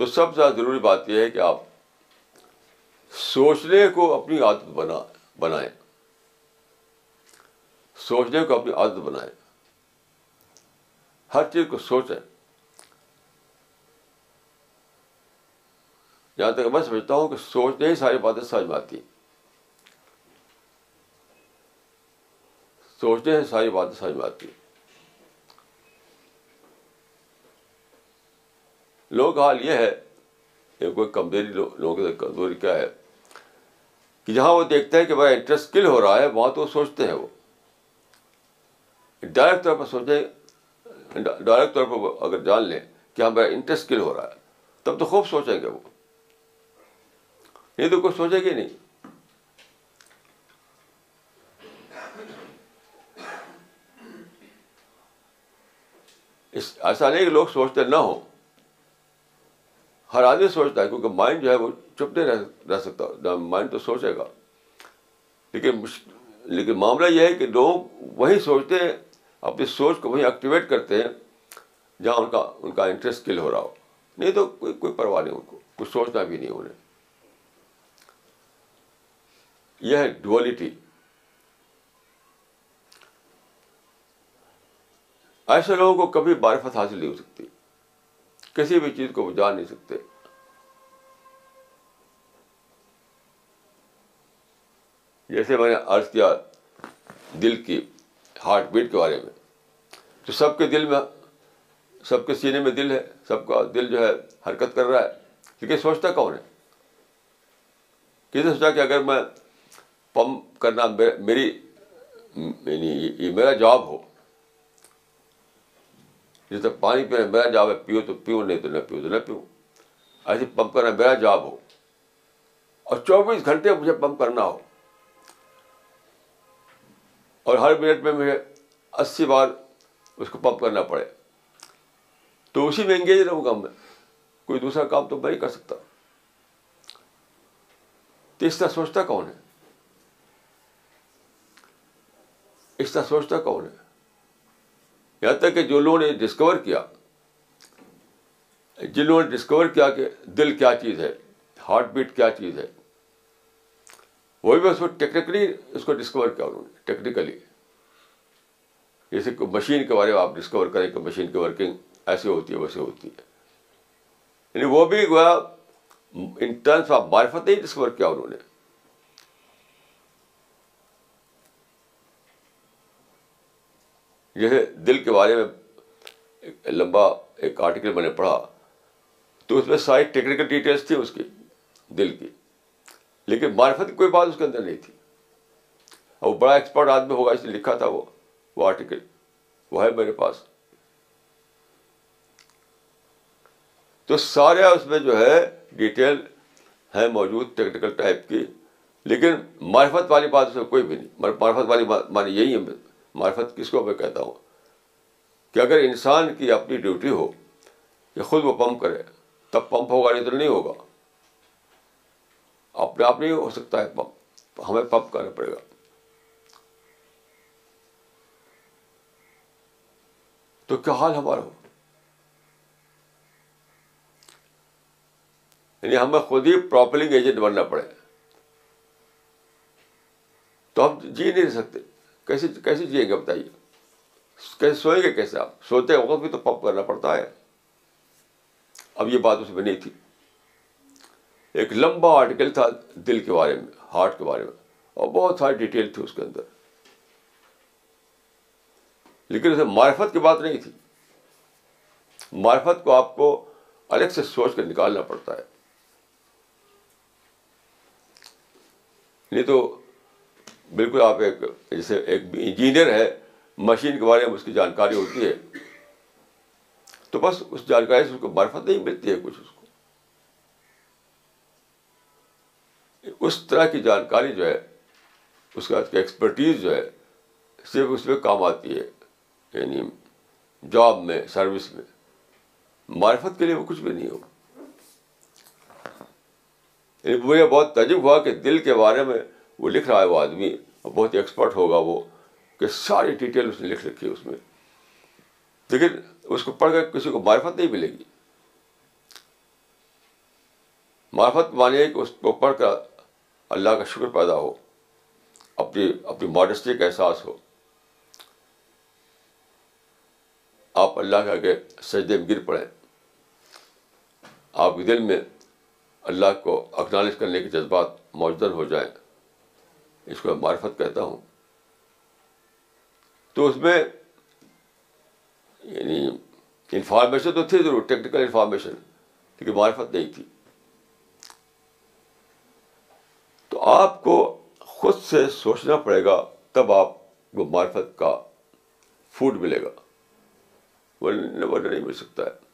تو سب سے زیادہ ضروری بات یہ ہے کہ آپ سوچنے کو اپنی عادت بنا، بنائیں۔ سوچنے کو اپنی عادت بنائیں۔ ہر چیز کو سوچیں۔ جہاں تک میں سمجھتا ہوں کہ سوچنے ہی ساری باتیں سمجھ میں آتی سوچنے ہی ساری باتیں سمجھ میں آتی لوگوں کا حال یہ ہے کہ کوئی کمزوری لوگوں کی کمزوری کیا ہے؟ کہ جہاں وہ دیکھتے ہیں کہ میرا انٹرسٹ کل ہو رہا ہے، وہاں تو سوچتے ہیں وہ۔ ڈائریکٹ طور پر سوچیں ڈائریکٹ طور پر اگر جان لیں کہ ہاں میرا انٹرسٹ کل ہو رہا ہے، تب تو خوب سوچیں گے وہ۔ نہیں تو کچھ سوچے گی نہیں۔ اس ایسا نہیں کہ لوگ سوچتے نہ ہوں۔ ہر آدمی سوچتا ہے، کیونکہ مائنڈ جو ہے وہ چپ نہیں رہ رہ سکتا مائنڈ تو سوچے گا۔ لیکن لیکن معاملہ یہ ہے کہ لوگ وہی سوچتے ہیں، اپنی سوچ کو وہیں ایکٹیویٹ کرتے ہیں، جہاں ان کا ان کا انٹرسٹ کل ہو رہا ہو۔ نہیں تو کوئی کوئی پرواہ نہیں ان کو۔ کچھ سوچنا بھی نہیں انہیں۔ یہ ہے ڈولیٹی ایسے لوگوں کو کبھی معرفت حاصل نہیں ہو سکتی۔ کسی بھی چیز کو وہ جان نہیں سکتے۔ جیسے میں نے عرض کیا دل کی ہارٹ بیٹ کے بارے میں، تو سب کے دل میں، سب کے سینے میں دل ہے، سب کا دل جو ہے حرکت کر رہا ہے، کیونکہ سوچتا کون ہے؟ کسی نے سوچا کہ اگر میں پمپ کرنا میری یعنی یہ میرا جاب ہو جیسے پانی پینا میرا جاب ہے پیو تو پیو نہیں تو نہ پیو تو نہ پیو ایسے پمپ کرنا میرا جاب ہو اور چوبیس گھنٹے مجھے پمپ کرنا ہو اور ہر منٹ میں مجھے اسی بار اس کو پمپ کرنا پڑے تو اسی میں انگیج رہوں گا میں کوئی دوسرا کام تو میں نہیں کر سکتا تو اس طرح سوچتا کون ہے اس طرح سوچتا کون ہے یہاں تک کہ جو لوگوں نے ڈسکور کیا، جن لوگوں نے ڈسکور کیا کہ دل کیا چیز ہے ہارٹ بیٹ کیا چیز ہے، وہی بھی اس کو ٹیکنیکلی اس کو ڈسکور کیا انہوں نے ٹیکنیکلی جیسے مشین کے بارے میں آپ ڈسکور کریں کہ مشین کی ورکنگ ایسے ہوتی ہے، ویسے ہوتی ہے۔ یعنی وہ بھی گویا ان ٹرمس آف معرفت نہیں ڈسکور کیا انہوں نے۔ جیسے دل کے بارے میں لمبا ایک آرٹیکل میں نے پڑھا، تو اس میں ساری ٹیکنیکل ڈیٹیلس تھی اس کی، دل کی۔ لیکن معرفت کی کوئی بات اس کے اندر نہیں تھی۔ اور وہ بڑا ایکسپرٹ آدمی ہوگا، اس نے لکھا تھا وہ وہ آرٹیکل وہ ہے میرے پاس۔ تو سارے اس میں جو ہے ڈیٹیل ہے موجود ٹیکنیکل ٹائپ کی، لیکن معرفت والی بات اس میں کوئی بھی نہیں۔ معرفت والی بات مانی یہی ہے۔ معرفت کس کو میں کہتا ہوں؟ کہ اگر انسان کی اپنی ڈیوٹی ہو کہ خود وہ پمپ کرے، تب پمپ ہوگا، نہیں تو نہیں ہوگا۔ اپنے آپ نہیں ہو سکتا ہے پمپ، ہمیں پمپ کرنا پڑے گا۔ تو کیا حال ہمارا ہو؟ یعنی ہمیں خود ہی پراپرلنگ ایجنٹ بننا پڑے۔ تو ہم جی نہیں سکتے۔ کیسے کیسے جیئیں گے بتائیے؟ کیسے سوئیں گے کیسے آپ؟ سوتے وقت بھی تو پمپ کرنا پڑتا ہے۔ اب یہ بات اس میں نہیں تھی۔ ایک لمبا آرٹیکل تھا دل کے بارے میں ہارٹ کے بارے میں۔ اور بہت ساری ڈیٹیل تھی اس کے اندر۔ لیکن اسے معرفت کی بات نہیں تھی۔ معرفت کو آپ کو الگ سے سوچ کر نکالنا پڑتا ہے۔ نہیں تو بالکل آپ ایک جیسے ایک انجینئر ہے، مشین کے بارے میں اس کی جانکاری ہوتی ہے۔ تو بس اس جانکاری سے اس کو معرفت نہیں ملتی ہے کچھ اس کو۔ اس طرح کی جانکاری جو ہے، اس کا ایکسپرٹیز جو ہے، صرف اس میں کام آتی ہے۔ یعنی جاب میں سروس میں۔ معرفت کے لیے وہ کچھ بھی نہیں ہوگا یعنی مجھے بہت تجب ہوا کہ دل کے بارے میں وہ لکھ رہا ہے وہ آدمی بہت ایکسپرٹ ہوگا وہ، کہ ساری ڈیٹیل اس نے لکھ رکھی ہے اس میں۔ لیکن اس کو پڑھ کر کسی کو معرفت نہیں ملے گی۔ معرفت مانے کہ اس کو پڑھ کر اللہ کا شکر پیدا ہو، اپنی اپنی ماڈسٹی کا احساس ہو۔ آپ اللہ کے آگے سجدے میں گر پڑیں۔ آپ کے دل میں اللہ کو اکنالج کرنے کے جذبات موجود ہو جائیں۔ اس کو معرفت کہتا ہوں۔ تو اس میں یعنی انفارمیشن تو تھی ضرور ٹیکنیکل انفارمیشن لیکن معرفت نہیں تھی۔ تو آپ کو خود سے سوچنا پڑے گا، تب آپ کو معرفت کا فوڈ ملے گا۔ وہ نہیں مل سکتا ہے۔